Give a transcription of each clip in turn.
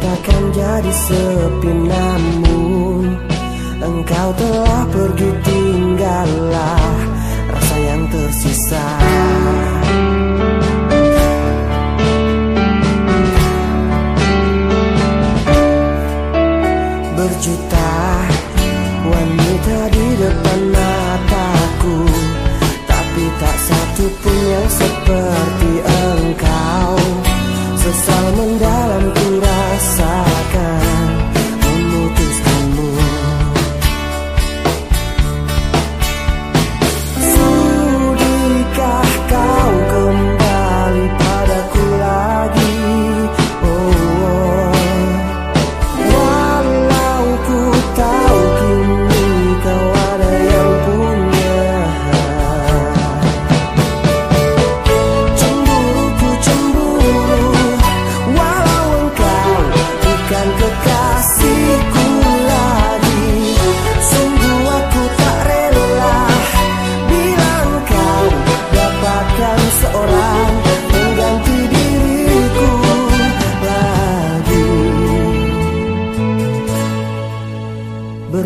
takkan jadi sepi namun Engkau telah pergi tinggallah rasa yang tersisa. Berjuta wanita di depan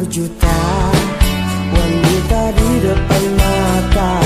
berjuta wanita di depan mata.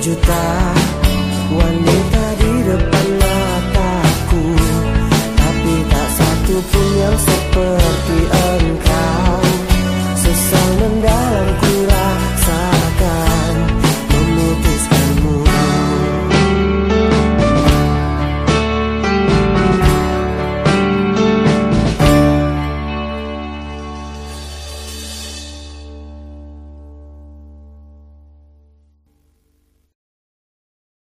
juta